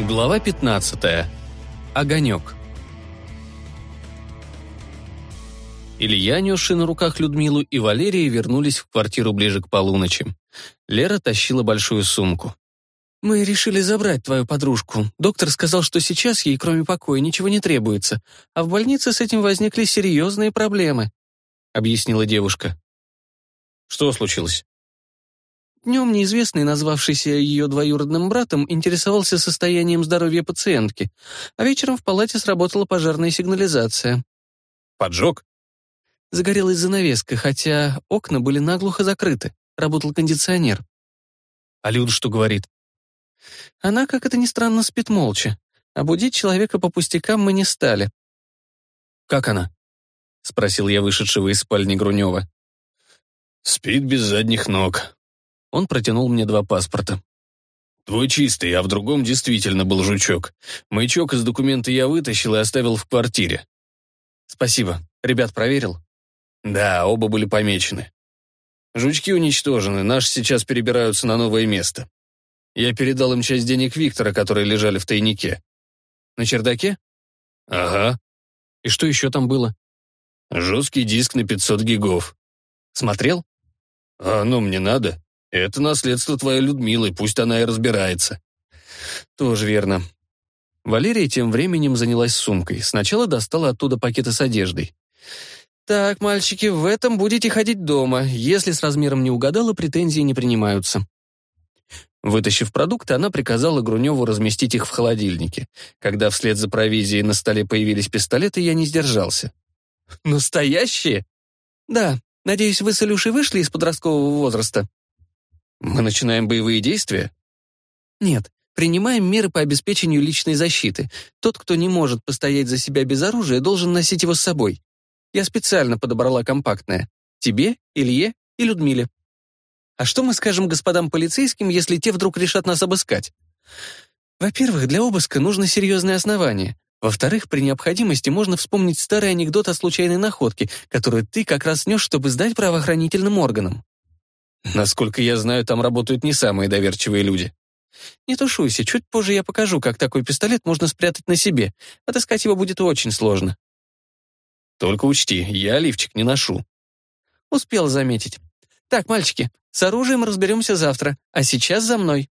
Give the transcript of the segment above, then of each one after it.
Глава 15. Огонек. Илья, несший на руках Людмилу, и Валерия вернулись в квартиру ближе к полуночи. Лера тащила большую сумку. «Мы решили забрать твою подружку. Доктор сказал, что сейчас ей, кроме покоя, ничего не требуется, а в больнице с этим возникли серьезные проблемы», — объяснила девушка. «Что случилось?» Днем неизвестный, назвавшийся ее двоюродным братом, интересовался состоянием здоровья пациентки, а вечером в палате сработала пожарная сигнализация. «Поджог?» Загорелась занавеска, хотя окна были наглухо закрыты, работал кондиционер. А Люда что говорит? Она, как это ни странно, спит молча. А будить человека по пустякам мы не стали. «Как она?» — спросил я вышедшего из спальни Грунева. «Спит без задних ног», он протянул мне два паспорта. «Твой чистый, а в другом действительно был жучок. Маячок из документа я вытащил и оставил в квартире». «Спасибо. Ребят проверил?» «Да, оба были помечены. Жучки уничтожены, наши сейчас перебираются на новое место. Я передал им часть денег Виктора, которые лежали в тайнике». «На чердаке?» «Ага». «И что еще там было?» «Жесткий диск на 500 гигов». «Смотрел?» «А ну, мне надо». Это наследство твоей Людмилы, пусть она и разбирается. Тоже верно. Валерия тем временем занялась сумкой. Сначала достала оттуда пакеты с одеждой. «Так, мальчики, в этом будете ходить дома. Если с размером не угадала, претензии не принимаются». Вытащив продукты, она приказала Груневу разместить их в холодильнике. Когда вслед за провизией на столе появились пистолеты, я не сдержался. «Настоящие?» «Да. Надеюсь, вы с Илюшей вышли из подросткового возраста?» Мы начинаем боевые действия? Нет, принимаем меры по обеспечению личной защиты. Тот, кто не может постоять за себя без оружия, должен носить его с собой. Я специально подобрала компактное. Тебе, Илье и Людмиле. А что мы скажем господам полицейским, если те вдруг решат нас обыскать? Во-первых, для обыска нужно серьезное основание. Во-вторых, при необходимости можно вспомнить старый анекдот о случайной находке, которую ты как раз нес, чтобы сдать правоохранительным органам. Насколько я знаю, там работают не самые доверчивые люди. Не тушуйся, чуть позже я покажу, как такой пистолет можно спрятать на себе. Отыскать его будет очень сложно. Только учти, я лифчик не ношу. Успел заметить. Так, мальчики, с оружием разберемся завтра, а сейчас за мной.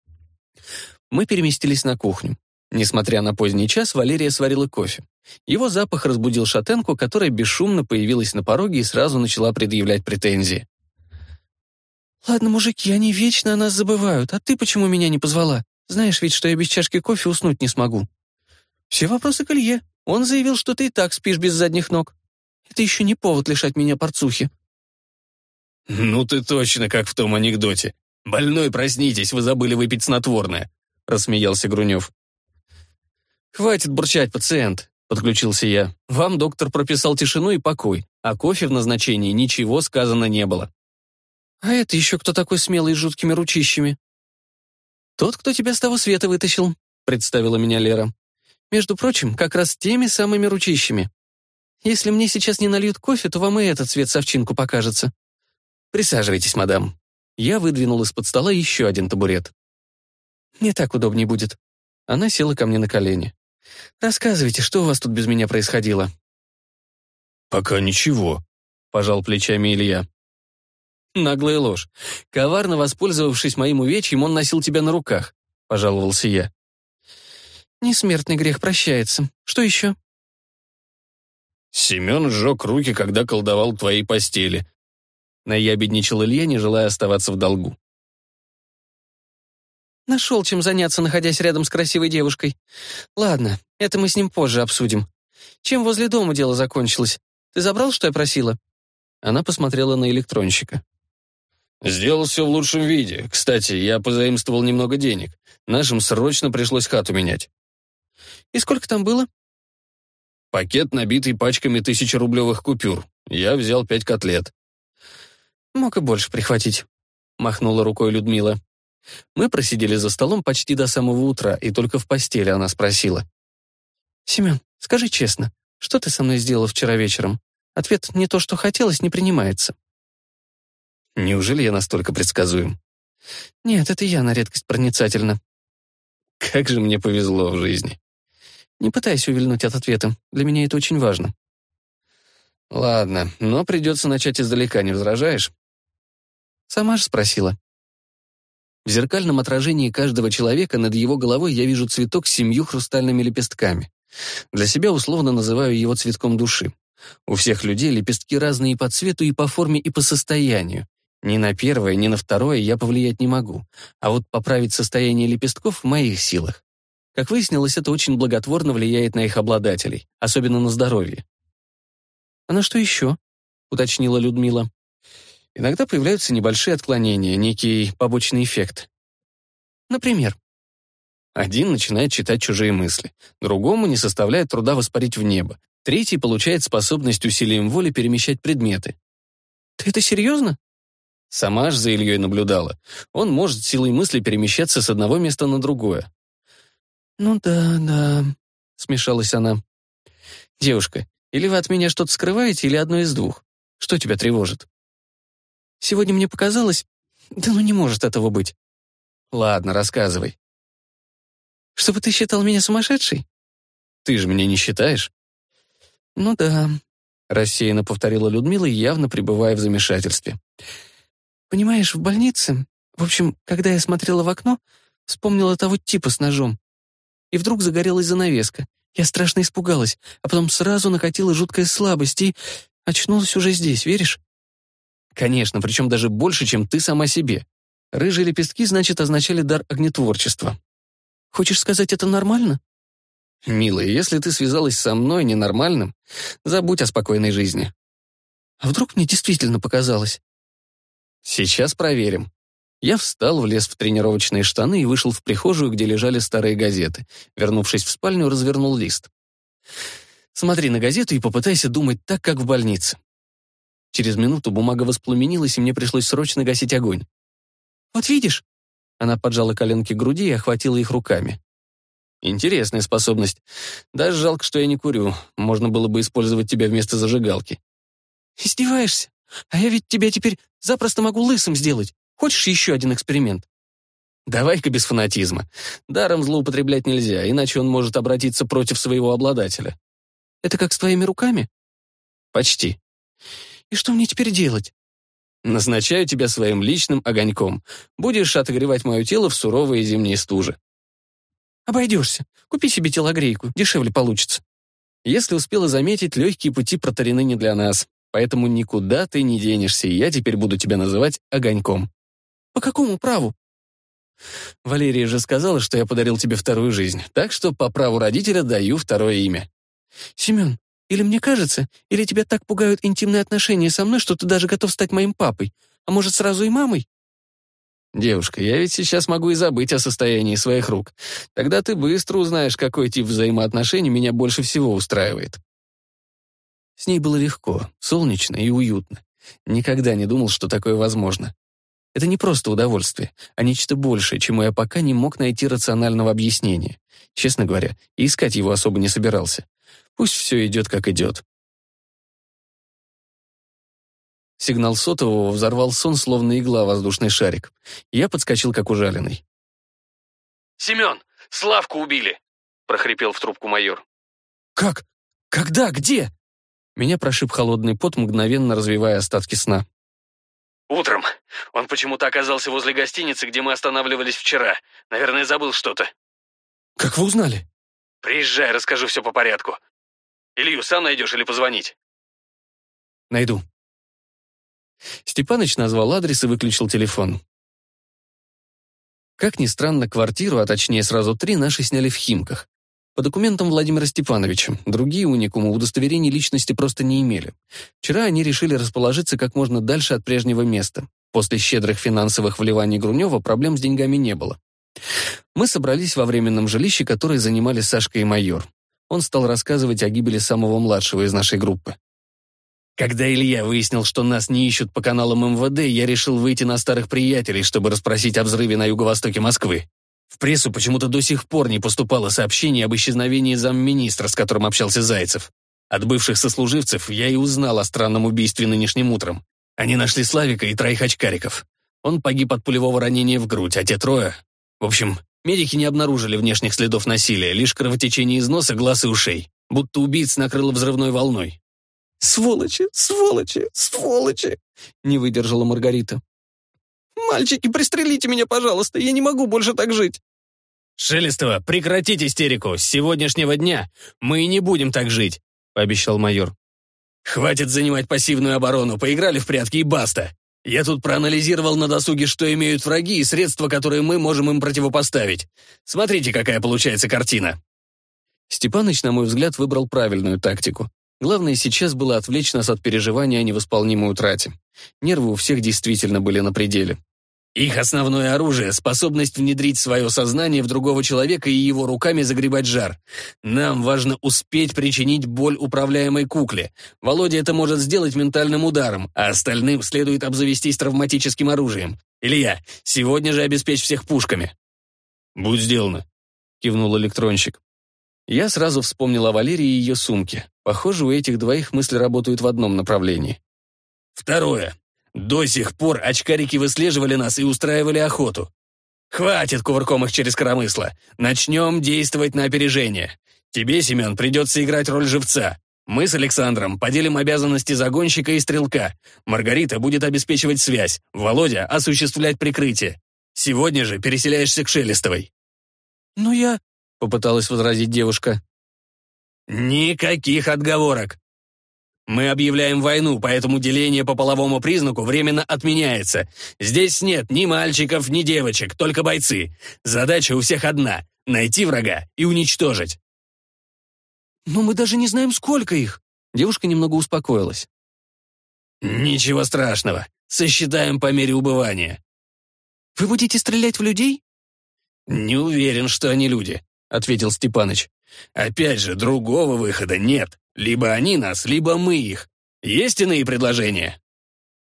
Мы переместились на кухню. Несмотря на поздний час, Валерия сварила кофе. Его запах разбудил шатенку, которая бесшумно появилась на пороге и сразу начала предъявлять претензии. «Ладно, мужики, они вечно о нас забывают, а ты почему меня не позвала? Знаешь ведь, что я без чашки кофе уснуть не смогу». «Все вопросы к Илье. Он заявил, что ты и так спишь без задних ног. Это еще не повод лишать меня порцухи». «Ну ты точно как в том анекдоте. Больной, проснитесь, вы забыли выпить снотворное», — рассмеялся Грунев. «Хватит бурчать, пациент», — подключился я. «Вам доктор прописал тишину и покой, а кофе в назначении ничего сказано не было». «А это еще кто такой смелый с жуткими ручищами?» «Тот, кто тебя с того света вытащил», — представила меня Лера. «Между прочим, как раз теми самыми ручищами. Если мне сейчас не нальют кофе, то вам и этот цвет совчинку покажется». «Присаживайтесь, мадам». Я выдвинул из-под стола еще один табурет. «Мне так удобнее будет». Она села ко мне на колени. «Рассказывайте, что у вас тут без меня происходило?» «Пока ничего», — пожал плечами Илья. Наглая ложь. Коварно воспользовавшись моим увечьем, он носил тебя на руках, пожаловался я. Несмертный грех прощается. Что еще? Семен сжег руки, когда колдовал твоей постели. Наябедничал Илья, не желая оставаться в долгу. Нашел чем заняться, находясь рядом с красивой девушкой. Ладно, это мы с ним позже обсудим. Чем возле дома дело закончилось? Ты забрал, что я просила?» Она посмотрела на электронщика. «Сделал все в лучшем виде. Кстати, я позаимствовал немного денег. Нашим срочно пришлось хату менять». «И сколько там было?» «Пакет, набитый пачками тысячерублевых купюр. Я взял пять котлет». «Мог и больше прихватить», — махнула рукой Людмила. Мы просидели за столом почти до самого утра, и только в постели она спросила. «Семен, скажи честно, что ты со мной сделал вчера вечером? Ответ «не то, что хотелось» не принимается». Неужели я настолько предсказуем? Нет, это я на редкость проницательна. Как же мне повезло в жизни. Не пытайся увильнуть от ответа. Для меня это очень важно. Ладно, но придется начать издалека, не возражаешь? Сама же спросила. В зеркальном отражении каждого человека над его головой я вижу цветок с семью хрустальными лепестками. Для себя условно называю его цветком души. У всех людей лепестки разные и по цвету, и по форме, и по состоянию. Ни на первое, ни на второе я повлиять не могу, а вот поправить состояние лепестков в моих силах. Как выяснилось, это очень благотворно влияет на их обладателей, особенно на здоровье. «А на что еще?» — уточнила Людмила. Иногда появляются небольшие отклонения, некий побочный эффект. Например? Один начинает читать чужие мысли, другому не составляет труда воспарить в небо, третий получает способность усилием воли перемещать предметы. «Ты это серьезно?» Сама ж за Ильей наблюдала. Он может силой мысли перемещаться с одного места на другое. «Ну да, да», — смешалась она. «Девушка, или вы от меня что-то скрываете, или одно из двух? Что тебя тревожит?» «Сегодня мне показалось... Да ну не может этого быть». «Ладно, рассказывай». «Чтобы ты считал меня сумасшедшей?» «Ты же меня не считаешь?» «Ну да», — рассеянно повторила Людмила, явно пребывая в замешательстве. Понимаешь, в больнице... В общем, когда я смотрела в окно, вспомнила того типа с ножом. И вдруг загорелась занавеска. Я страшно испугалась, а потом сразу накатила жуткая слабость и... Очнулась уже здесь, веришь? Конечно, причем даже больше, чем ты сама себе. Рыжие лепестки, значит, означали дар огнетворчества. Хочешь сказать, это нормально? Милая, если ты связалась со мной ненормальным, забудь о спокойной жизни. А вдруг мне действительно показалось? Сейчас проверим. Я встал, влез в тренировочные штаны и вышел в прихожую, где лежали старые газеты. Вернувшись в спальню, развернул лист. Смотри на газету и попытайся думать так, как в больнице. Через минуту бумага воспламенилась, и мне пришлось срочно гасить огонь. «Вот видишь?» Она поджала коленки к груди и охватила их руками. Интересная способность. Даже жалко, что я не курю. Можно было бы использовать тебя вместо зажигалки. «Издеваешься? А я ведь тебя теперь запросто могу лысым сделать. Хочешь еще один эксперимент?» «Давай-ка без фанатизма. Даром злоупотреблять нельзя, иначе он может обратиться против своего обладателя». «Это как с твоими руками?» «Почти». «И что мне теперь делать?» «Назначаю тебя своим личным огоньком. Будешь отогревать мое тело в суровые зимние стужи». «Обойдешься. Купи себе телогрейку, дешевле получится». Если успела заметить, легкие пути протарены не для нас поэтому никуда ты не денешься, и я теперь буду тебя называть Огоньком». «По какому праву?» Валерия же сказала, что я подарил тебе вторую жизнь, так что по праву родителя даю второе имя. Семен, или мне кажется, или тебя так пугают интимные отношения со мной, что ты даже готов стать моим папой, а может, сразу и мамой? Девушка, я ведь сейчас могу и забыть о состоянии своих рук. Тогда ты быстро узнаешь, какой тип взаимоотношений меня больше всего устраивает. С ней было легко, солнечно и уютно. Никогда не думал, что такое возможно. Это не просто удовольствие, а нечто большее, чему я пока не мог найти рационального объяснения. Честно говоря, и искать его особо не собирался. Пусть все идет, как идет. Сигнал сотового взорвал сон, словно игла воздушный шарик. Я подскочил, как ужаленный. «Семен, Славку убили!» — прохрипел в трубку майор. «Как? Когда? Где?» Меня прошиб холодный пот, мгновенно развивая остатки сна. «Утром. Он почему-то оказался возле гостиницы, где мы останавливались вчера. Наверное, забыл что-то». «Как вы узнали?» «Приезжай, расскажу все по порядку. Илью сам найдешь или позвонить?» «Найду». Степаныч назвал адрес и выключил телефон. Как ни странно, квартиру, а точнее сразу три, наши сняли в Химках. По документам Владимира Степановича, другие уникумы удостоверений личности просто не имели. Вчера они решили расположиться как можно дальше от прежнего места. После щедрых финансовых вливаний Грунева проблем с деньгами не было. Мы собрались во временном жилище, которое занимали Сашка и майор. Он стал рассказывать о гибели самого младшего из нашей группы. Когда Илья выяснил, что нас не ищут по каналам МВД, я решил выйти на старых приятелей, чтобы расспросить о взрыве на юго-востоке Москвы. В прессу почему-то до сих пор не поступало сообщение об исчезновении замминистра, с которым общался Зайцев. От бывших сослуживцев я и узнал о странном убийстве нынешним утром. Они нашли Славика и троих очкариков. Он погиб от пулевого ранения в грудь, а те трое... В общем, Медики не обнаружили внешних следов насилия, лишь кровотечение из носа, глаз и ушей. Будто убийц накрыло взрывной волной. «Сволочи, сволочи, сволочи!» — не выдержала Маргарита. «Мальчики, пристрелите меня, пожалуйста, я не могу больше так жить!» «Шелестова, прекратить истерику! С сегодняшнего дня мы и не будем так жить!» — пообещал майор. «Хватит занимать пассивную оборону, поиграли в прятки и баста! Я тут проанализировал на досуге, что имеют враги и средства, которые мы можем им противопоставить. Смотрите, какая получается картина!» Степаныч, на мой взгляд, выбрал правильную тактику. Главное сейчас было отвлечь нас от переживания о невосполнимой утрате. Нервы у всех действительно были на пределе. Их основное оружие — способность внедрить свое сознание в другого человека и его руками загребать жар. Нам важно успеть причинить боль управляемой кукле. Володя это может сделать ментальным ударом, а остальным следует обзавестись травматическим оружием. Илья, сегодня же обеспечь всех пушками. «Будь сделано», — кивнул электронщик. Я сразу вспомнил о Валерии и ее сумке. Похоже, у этих двоих мысли работают в одном направлении. Второе. До сих пор очкарики выслеживали нас и устраивали охоту. Хватит кувырком их через коромысло. Начнем действовать на опережение. Тебе, Семен, придется играть роль живца. Мы с Александром поделим обязанности загонщика и стрелка. Маргарита будет обеспечивать связь, Володя — осуществлять прикрытие. Сегодня же переселяешься к Шелестовой». «Ну я...» — попыталась возразить девушка. «Никаких отговорок. Мы объявляем войну, поэтому деление по половому признаку временно отменяется. Здесь нет ни мальчиков, ни девочек, только бойцы. Задача у всех одна — найти врага и уничтожить. «Но мы даже не знаем, сколько их!» Девушка немного успокоилась. «Ничего страшного. Сосчитаем по мере убывания». «Вы будете стрелять в людей?» «Не уверен, что они люди», — ответил Степаныч. «Опять же, другого выхода нет. Либо они нас, либо мы их. Есть иные предложения?»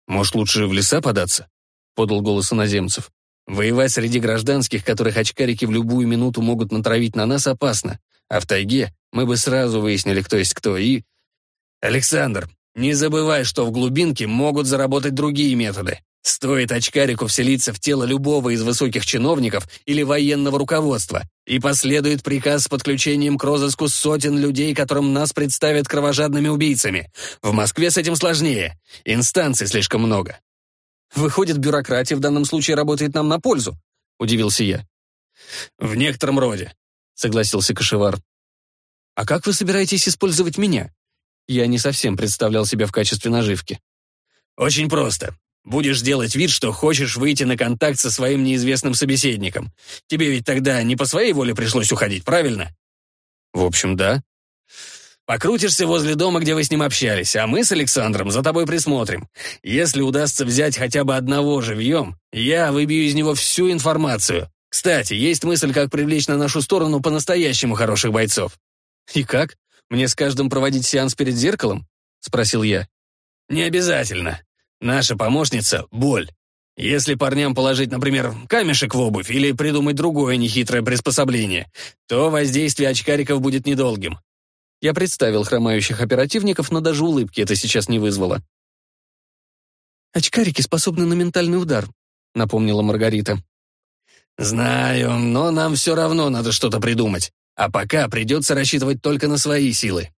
«Может, лучше в леса податься?» — подал голос иноземцев. «Воевать среди гражданских, которых очкарики в любую минуту могут натравить на нас, опасно. А в тайге мы бы сразу выяснили, кто есть кто, и...» «Александр, не забывай, что в глубинке могут заработать другие методы. Стоит очкарику вселиться в тело любого из высоких чиновников или военного руководства, и последует приказ с подключением к розыску сотен людей, которым нас представят кровожадными убийцами. В Москве с этим сложнее. Инстанций слишком много. Выходит, бюрократия в данном случае работает нам на пользу, удивился я. В некотором роде, согласился Кашевар. А как вы собираетесь использовать меня? Я не совсем представлял себя в качестве наживки. Очень просто. Будешь делать вид, что хочешь выйти на контакт со своим неизвестным собеседником. Тебе ведь тогда не по своей воле пришлось уходить, правильно? В общем, да. Покрутишься возле дома, где вы с ним общались, а мы с Александром за тобой присмотрим. Если удастся взять хотя бы одного живьем, я выбью из него всю информацию. Кстати, есть мысль, как привлечь на нашу сторону по-настоящему хороших бойцов. И как? Мне с каждым проводить сеанс перед зеркалом? Спросил я. Не обязательно. Наша помощница — боль. Если парням положить, например, камешек в обувь или придумать другое нехитрое приспособление, то воздействие очкариков будет недолгим. Я представил хромающих оперативников, но даже улыбки это сейчас не вызвало. «Очкарики способны на ментальный удар», — напомнила Маргарита. «Знаю, но нам все равно надо что-то придумать. А пока придется рассчитывать только на свои силы».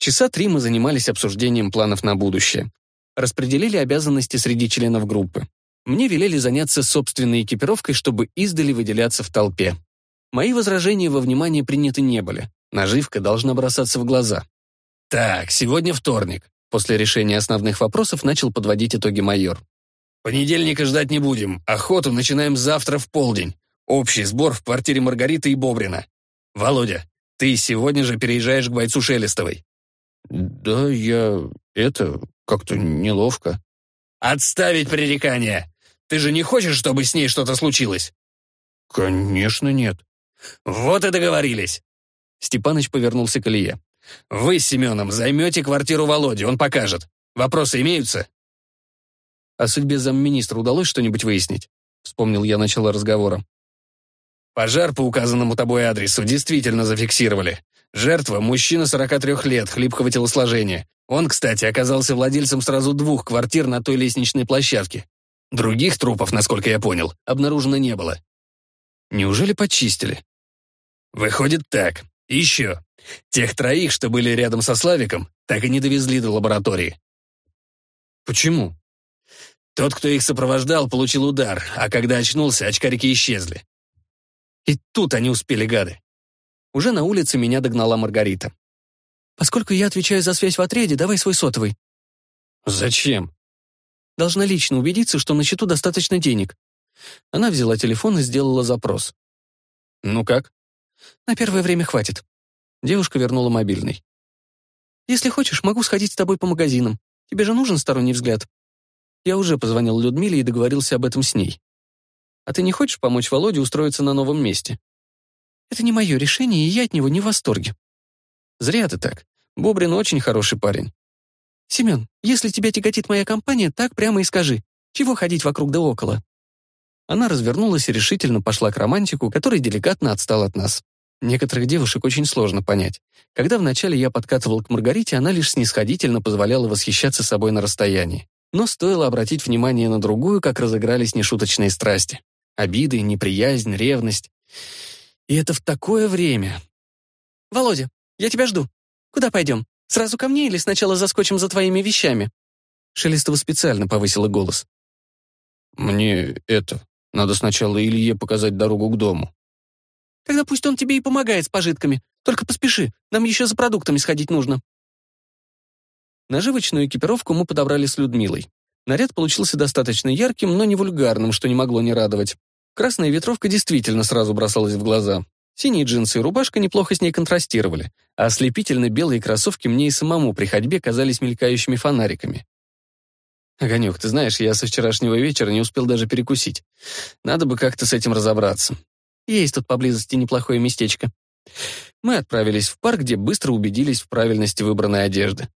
Часа три мы занимались обсуждением планов на будущее распределили обязанности среди членов группы. Мне велели заняться собственной экипировкой, чтобы издали выделяться в толпе. Мои возражения во внимание приняты не были. Наживка должна бросаться в глаза. «Так, сегодня вторник». После решения основных вопросов начал подводить итоги майор. «Понедельника ждать не будем. Охоту начинаем завтра в полдень. Общий сбор в квартире Маргариты и Бобрина. Володя, ты сегодня же переезжаешь к бойцу Шелестовой». «Да, я... это... как-то неловко». «Отставить пререкания! Ты же не хочешь, чтобы с ней что-то случилось?» «Конечно нет». «Вот и договорились». Степаныч повернулся к Илье. «Вы с Семеном займете квартиру Володи, он покажет. Вопросы имеются?» «О судьбе замминистра удалось что-нибудь выяснить?» Вспомнил я начало разговора. «Пожар по указанному тобой адресу действительно зафиксировали. Жертва – мужчина 43 лет, хлипкого телосложения. Он, кстати, оказался владельцем сразу двух квартир на той лестничной площадке. Других трупов, насколько я понял, обнаружено не было. Неужели почистили? Выходит так. еще. Тех троих, что были рядом со Славиком, так и не довезли до лаборатории. Почему? Тот, кто их сопровождал, получил удар, а когда очнулся, очкарики исчезли. И тут они успели, гады. Уже на улице меня догнала Маргарита. «Поскольку я отвечаю за связь в отряде, давай свой сотовый». «Зачем?» «Должна лично убедиться, что на счету достаточно денег». Она взяла телефон и сделала запрос. «Ну как?» «На первое время хватит». Девушка вернула мобильный. «Если хочешь, могу сходить с тобой по магазинам. Тебе же нужен сторонний взгляд?» Я уже позвонил Людмиле и договорился об этом с ней. «А ты не хочешь помочь Володе устроиться на новом месте?» «Это не мое решение, и я от него не в восторге». «Зря ты так. Бобрин очень хороший парень». «Семен, если тебя тяготит моя компания, так прямо и скажи. Чего ходить вокруг да около?» Она развернулась и решительно пошла к романтику, который деликатно отстал от нас. Некоторых девушек очень сложно понять. Когда вначале я подкатывал к Маргарите, она лишь снисходительно позволяла восхищаться собой на расстоянии. Но стоило обратить внимание на другую, как разыгрались нешуточные страсти. Обиды, неприязнь, ревность. И это в такое время. «Володя, я тебя жду. Куда пойдем? Сразу ко мне или сначала заскочим за твоими вещами?» Шелестова специально повысила голос. «Мне это... Надо сначала Илье показать дорогу к дому». Тогда пусть он тебе и помогает с пожитками. Только поспеши, нам еще за продуктами сходить нужно». Наживочную экипировку мы подобрали с Людмилой. Наряд получился достаточно ярким, но не вульгарным, что не могло не радовать. Красная ветровка действительно сразу бросалась в глаза. Синие джинсы и рубашка неплохо с ней контрастировали, а ослепительно белые кроссовки мне и самому при ходьбе казались мелькающими фонариками. «Огонек, ты знаешь, я со вчерашнего вечера не успел даже перекусить. Надо бы как-то с этим разобраться. Есть тут поблизости неплохое местечко. Мы отправились в парк, где быстро убедились в правильности выбранной одежды.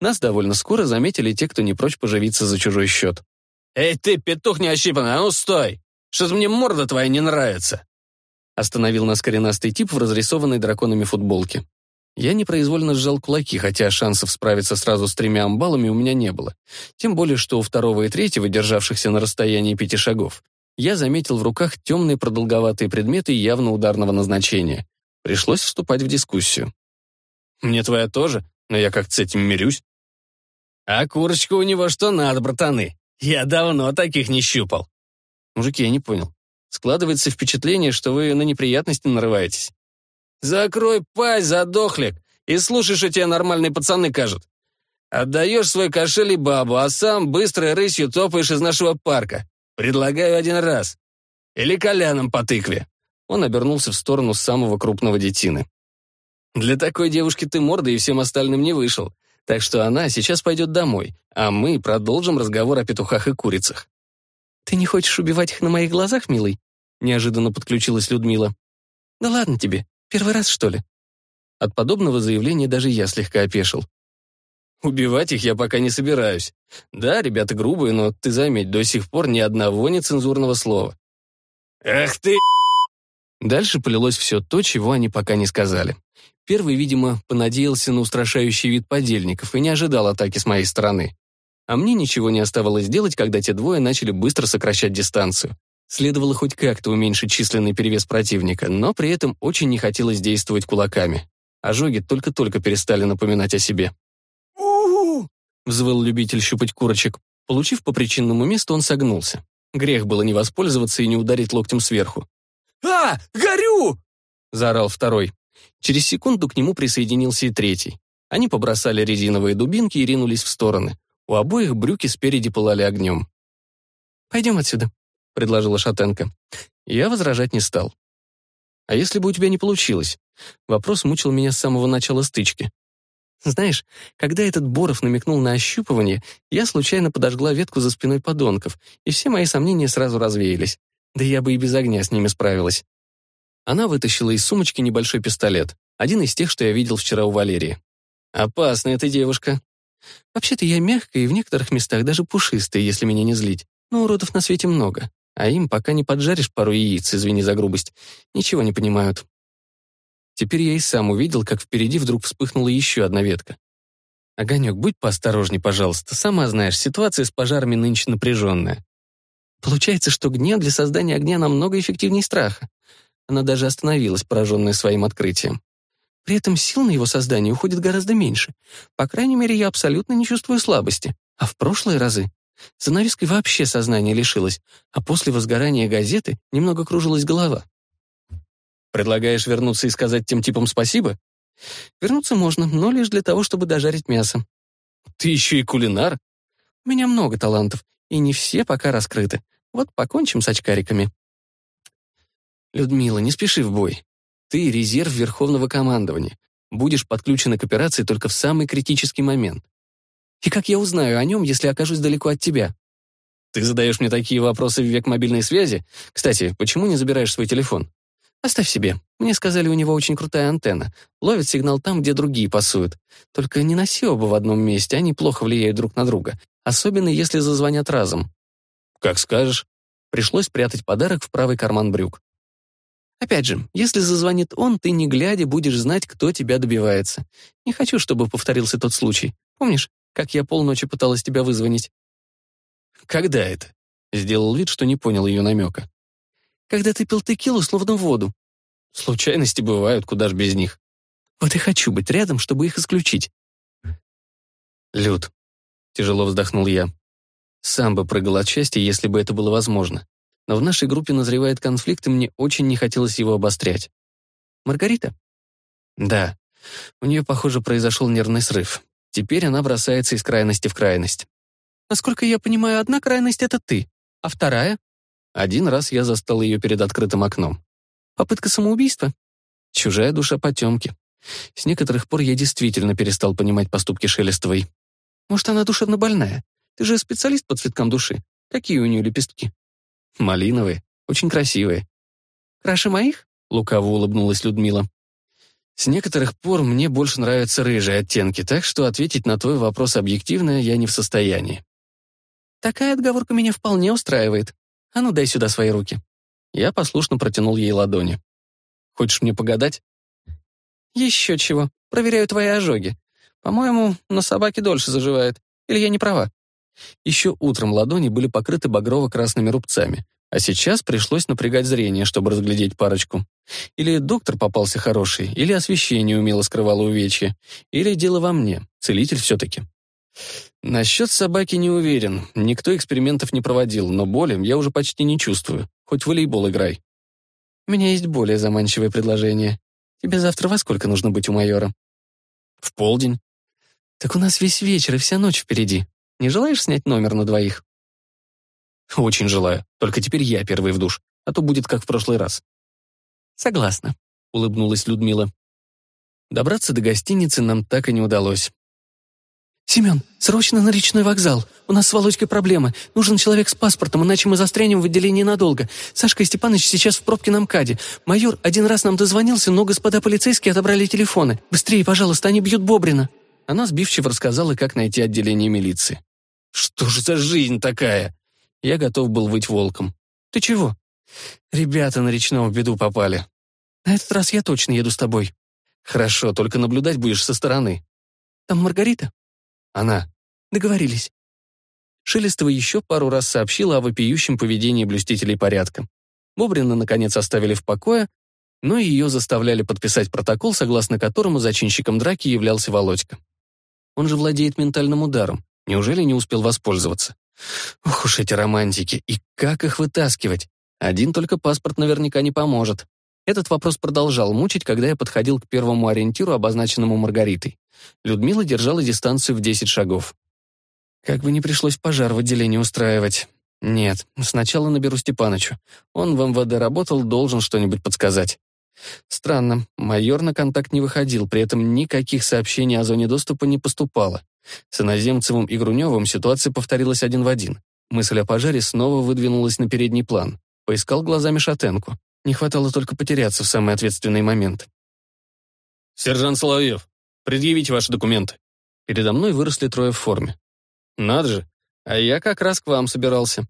Нас довольно скоро заметили те, кто не прочь поживиться за чужой счет. «Эй ты, петух неощипанный, а ну стой! Что-то мне морда твоя не нравится!» Остановил нас коренастый тип в разрисованной драконами футболке. Я непроизвольно сжал кулаки, хотя шансов справиться сразу с тремя амбалами у меня не было. Тем более, что у второго и третьего, державшихся на расстоянии пяти шагов, я заметил в руках темные продолговатые предметы явно ударного назначения. Пришлось вступать в дискуссию. «Мне твоя тоже, но я как-то с этим мирюсь». «А курочка у него что надо, братаны. Я давно таких не щупал». «Мужики, я не понял. Складывается впечатление, что вы на неприятности нарываетесь». «Закрой пасть, задохлик, и слушай, что тебе нормальные пацаны кажут. Отдаешь свой кошель и бабу, а сам быстрой рысью топаешь из нашего парка. Предлагаю один раз. Или коляном по тыкве». Он обернулся в сторону самого крупного детины. «Для такой девушки ты морда и всем остальным не вышел. Так что она сейчас пойдет домой, а мы продолжим разговор о петухах и курицах». «Ты не хочешь убивать их на моих глазах, милый?» Неожиданно подключилась Людмила. «Да ладно тебе, первый раз, что ли?» От подобного заявления даже я слегка опешил. Убивать их я пока не собираюсь. Да, ребята грубые, но ты заметь, до сих пор ни одного нецензурного слова. Эх ты! Дальше полилось все то, чего они пока не сказали. Первый, видимо, понадеялся на устрашающий вид подельников и не ожидал атаки с моей стороны. А мне ничего не оставалось делать, когда те двое начали быстро сокращать дистанцию. Следовало хоть как-то уменьшить численный перевес противника, но при этом очень не хотелось действовать кулаками. Ожоги только-только перестали напоминать о себе. — взвыл любитель щупать курочек. Получив по причинному месту, он согнулся. Грех было не воспользоваться и не ударить локтем сверху. «А, горю!» — заорал второй. Через секунду к нему присоединился и третий. Они побросали резиновые дубинки и ринулись в стороны. У обоих брюки спереди пылали огнем. «Пойдем отсюда», — предложила Шатенко. Я возражать не стал. «А если бы у тебя не получилось?» Вопрос мучил меня с самого начала стычки. Знаешь, когда этот Боров намекнул на ощупывание, я случайно подожгла ветку за спиной подонков, и все мои сомнения сразу развеялись. Да я бы и без огня с ними справилась. Она вытащила из сумочки небольшой пистолет, один из тех, что я видел вчера у Валерии. «Опасная ты девушка». «Вообще-то я мягкая и в некоторых местах даже пушистая, если меня не злить. Но уродов на свете много, а им, пока не поджаришь пару яиц, извини за грубость, ничего не понимают». Теперь я и сам увидел, как впереди вдруг вспыхнула еще одна ветка. «Огонек, будь поосторожней, пожалуйста. Сама знаешь, ситуация с пожарами нынче напряженная. Получается, что гнев для создания огня намного эффективнее страха. Она даже остановилась, пораженная своим открытием. При этом сил на его создание уходит гораздо меньше. По крайней мере, я абсолютно не чувствую слабости. А в прошлые разы занавеской вообще сознание лишилось, а после возгорания газеты немного кружилась голова. Предлагаешь вернуться и сказать тем типам спасибо? Вернуться можно, но лишь для того, чтобы дожарить мясо. Ты еще и кулинар? У меня много талантов, и не все пока раскрыты. Вот покончим с очкариками. Людмила, не спеши в бой. Ты — резерв Верховного командования. Будешь подключена к операции только в самый критический момент. И как я узнаю о нем, если окажусь далеко от тебя? Ты задаешь мне такие вопросы в век мобильной связи? Кстати, почему не забираешь свой телефон? Оставь себе. Мне сказали, у него очень крутая антенна. Ловит сигнал там, где другие пасуют. Только не носи оба в одном месте, они плохо влияют друг на друга. Особенно, если зазвонят разом. Как скажешь. Пришлось прятать подарок в правый карман брюк. Опять же, если зазвонит он, ты не глядя будешь знать, кто тебя добивается. Не хочу, чтобы повторился тот случай. Помнишь, как я полночи пыталась тебя вызвонить? Когда это? Сделал вид, что не понял ее намека. Когда ты пил текилу, словно воду. Случайности бывают, куда ж без них. Вот и хочу быть рядом, чтобы их исключить. Люд, тяжело вздохнул я. Сам бы прыгал от счастья, если бы это было возможно но в нашей группе назревает конфликт, и мне очень не хотелось его обострять. Маргарита? Да. У нее, похоже, произошел нервный срыв. Теперь она бросается из крайности в крайность. Насколько я понимаю, одна крайность — это ты, а вторая? Один раз я застал ее перед открытым окном. Попытка самоубийства? Чужая душа потемки. С некоторых пор я действительно перестал понимать поступки Шелестовой. Может, она душевно больная? Ты же специалист по цветкам души. Какие у нее лепестки? Малиновые, очень красивые. Краше моих? Лукаво улыбнулась Людмила. С некоторых пор мне больше нравятся рыжие оттенки, так что ответить на твой вопрос объективно я не в состоянии. Такая отговорка меня вполне устраивает. А ну дай сюда свои руки. Я послушно протянул ей ладони. Хочешь мне погадать? Еще чего. Проверяю твои ожоги. По-моему, на собаке дольше заживает. Или я не права? Еще утром ладони были покрыты багрово-красными рубцами, а сейчас пришлось напрягать зрение, чтобы разглядеть парочку. Или доктор попался хороший, или освещение умело скрывало увечья, или дело во мне, целитель все-таки. Насчет собаки не уверен, никто экспериментов не проводил, но боли я уже почти не чувствую, хоть в волейбол играй. У меня есть более заманчивое предложение. Тебе завтра во сколько нужно быть у майора? В полдень. Так у нас весь вечер и вся ночь впереди. Не желаешь снять номер на двоих?» «Очень желаю. Только теперь я первый в душ, а то будет как в прошлый раз». «Согласна», — улыбнулась Людмила. Добраться до гостиницы нам так и не удалось. «Семен, срочно на речной вокзал. У нас с Володькой проблемы. Нужен человек с паспортом, иначе мы застрянем в отделении надолго. Сашка и Степаныч сейчас в пробке на МКАДе. Майор один раз нам дозвонился, но господа полицейские отобрали телефоны. Быстрее, пожалуйста, они бьют Бобрина». Она сбивчиво рассказала, как найти отделение милиции. «Что ж за жизнь такая?» Я готов был быть волком. «Ты чего?» «Ребята на речном в беду попали». «На этот раз я точно еду с тобой». «Хорошо, только наблюдать будешь со стороны». «Там Маргарита?» «Она». «Договорились». Шелестова еще пару раз сообщила о вопиющем поведении блюстителей порядка. Бобрина, наконец, оставили в покое, но ее заставляли подписать протокол, согласно которому зачинщиком драки являлся Володька. Он же владеет ментальным ударом. Неужели не успел воспользоваться? Ох уж эти романтики, и как их вытаскивать? Один только паспорт наверняка не поможет. Этот вопрос продолжал мучить, когда я подходил к первому ориентиру, обозначенному Маргаритой. Людмила держала дистанцию в 10 шагов. Как бы не пришлось пожар в отделении устраивать. Нет, сначала наберу Степанычу. Он в МВД работал, должен что-нибудь подсказать. Странно, майор на контакт не выходил, при этом никаких сообщений о зоне доступа не поступало. С Иноземцевым и Груневым ситуация повторилась один в один. Мысль о пожаре снова выдвинулась на передний план. Поискал глазами шатенку. Не хватало только потеряться в самый ответственный момент. «Сержант Соловьев, предъявите ваши документы». Передо мной выросли трое в форме. «Надо же, а я как раз к вам собирался».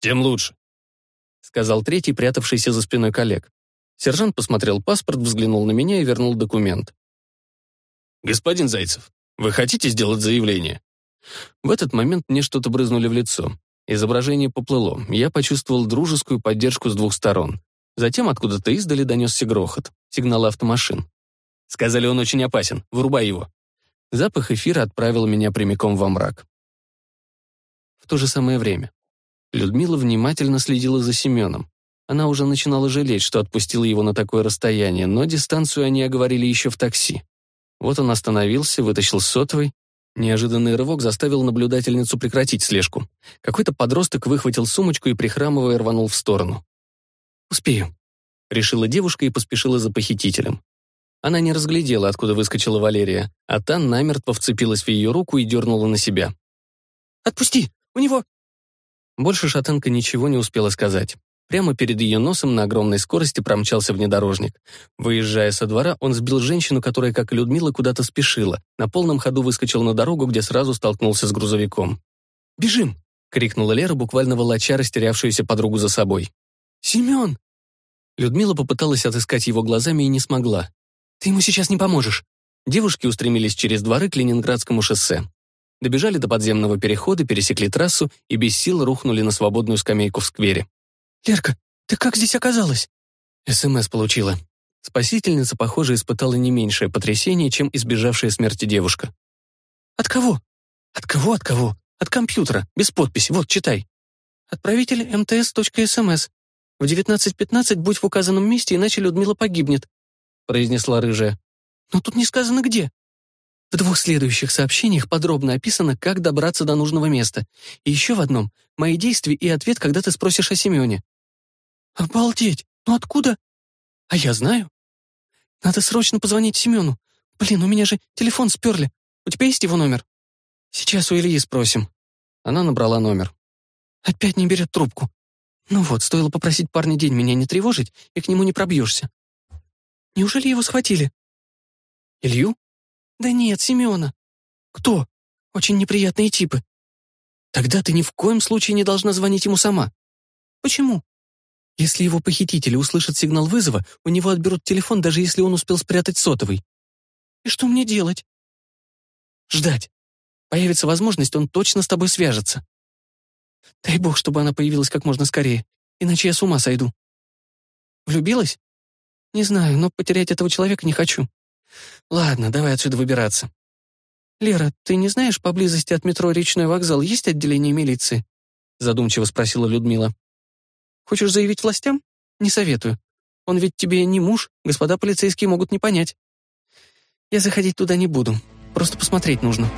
«Тем лучше», — сказал третий, прятавшийся за спиной коллег. Сержант посмотрел паспорт, взглянул на меня и вернул документ. «Господин Зайцев, вы хотите сделать заявление?» В этот момент мне что-то брызнули в лицо. Изображение поплыло. Я почувствовал дружескую поддержку с двух сторон. Затем откуда-то издали донесся грохот, сигналы автомашин. Сказали, он очень опасен, вырубай его. Запах эфира отправил меня прямиком во мрак. В то же самое время. Людмила внимательно следила за Семеном. Она уже начинала жалеть, что отпустила его на такое расстояние, но дистанцию они оговорили еще в такси. Вот он остановился, вытащил сотовый. Неожиданный рывок заставил наблюдательницу прекратить слежку. Какой-то подросток выхватил сумочку и, прихрамывая, рванул в сторону. «Успею», — решила девушка и поспешила за похитителем. Она не разглядела, откуда выскочила Валерия, а та намертво вцепилась в ее руку и дернула на себя. «Отпусти! У него...» Больше шатенка ничего не успела сказать. Прямо перед ее носом на огромной скорости промчался внедорожник. Выезжая со двора, он сбил женщину, которая, как и Людмила, куда-то спешила. На полном ходу выскочил на дорогу, где сразу столкнулся с грузовиком. «Бежим!» — крикнула Лера, буквально волоча растерявшуюся подругу за собой. «Семен!» Людмила попыталась отыскать его глазами и не смогла. Ты ему сейчас не поможешь». Девушки устремились через дворы к Ленинградскому шоссе. Добежали до подземного перехода, пересекли трассу и без сил рухнули на свободную скамейку в сквере. «Лерка, ты как здесь оказалась?» СМС получила. Спасительница, похоже, испытала не меньшее потрясение, чем избежавшая смерти девушка. «От кого?» «От кого, от кого? От компьютера, без подписи, вот, читай. Отправитель МТС.СМС. В 19.15 будь в указанном месте, иначе Людмила погибнет произнесла рыжая. «Но тут не сказано где». В двух следующих сообщениях подробно описано, как добраться до нужного места. И еще в одном — мои действия и ответ, когда ты спросишь о Семене. «Обалдеть! Ну откуда?» «А я знаю. Надо срочно позвонить Семену. Блин, у меня же телефон сперли. У тебя есть его номер?» «Сейчас у Ильи спросим». Она набрала номер. «Опять не берет трубку. Ну вот, стоило попросить парня день меня не тревожить, и к нему не пробьешься. Неужели его схватили?» «Илью?» «Да нет, Семена». «Кто?» «Очень неприятные типы». «Тогда ты ни в коем случае не должна звонить ему сама». «Почему?» «Если его похитители услышат сигнал вызова, у него отберут телефон, даже если он успел спрятать сотовый». «И что мне делать?» «Ждать. Появится возможность, он точно с тобой свяжется». «Дай бог, чтобы она появилась как можно скорее, иначе я с ума сойду». «Влюбилась?» Не знаю, но потерять этого человека не хочу. Ладно, давай отсюда выбираться. Лера, ты не знаешь, поблизости от метро Речной вокзал есть отделение милиции? Задумчиво спросила Людмила. Хочешь заявить властям? Не советую. Он ведь тебе не муж, господа полицейские могут не понять. Я заходить туда не буду, просто посмотреть нужно.